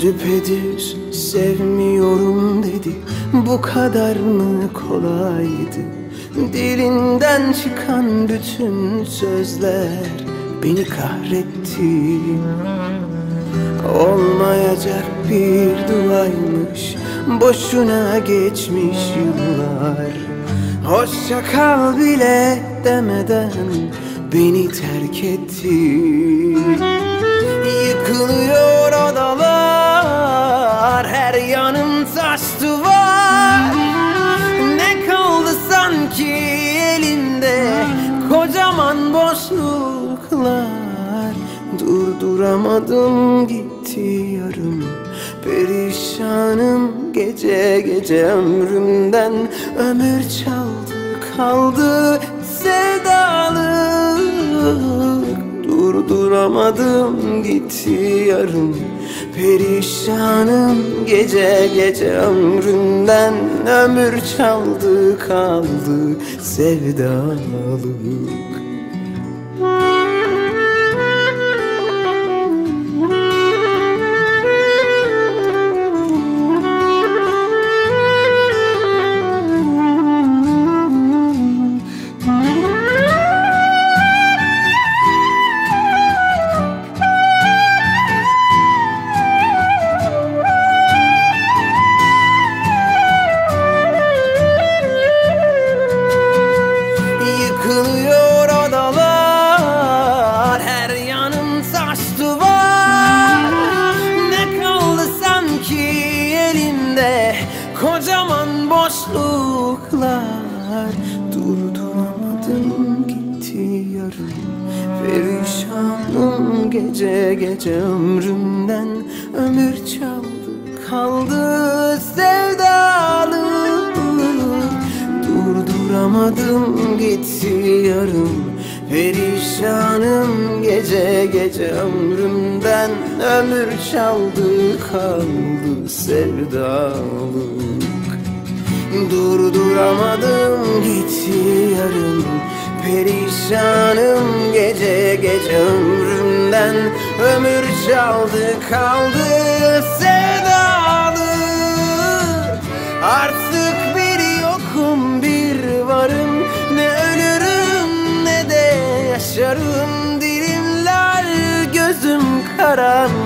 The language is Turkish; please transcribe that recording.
Düpedüz sevmiyorum dedi. Bu kadar mı kolaydı? Dilinden çıkan bütün sözler Beni kahretti. Olmayacak bir duaymış Boşuna geçmiş yıllar. Hoşça kal bile demeden Beni terk etti. Yıkılıyor odalar Boşluklar Durduramadım gitti yarım. Perişanım gece gece ömrümden. Ömür çaldı kaldı sevdalık Durduramadım gitti yarım. Perişanım gece gece ömrümden. Ömür çaldı kaldı sevdalık Yıkılıyor Kocaman boşluklar. Durduramadım gitti yarım Perişanım gece gece ömrümden. Ömür çaldı kaldı sevdalık Durduramadım gitti yarım Perişanım gece gece ömrümden. Ömür çaldı kaldı sevdalık Durduramadım gitti yarım Perişanım gece gece ömrümden. Ömür çaldı kaldı sevdalık Artık bir yokum bir varım. Ne ölürüm ne de yaşarım. Dilimler gözüm karanlık